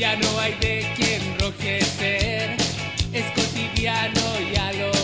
ya no hay de quien rojecer, es cotidiano, ya lo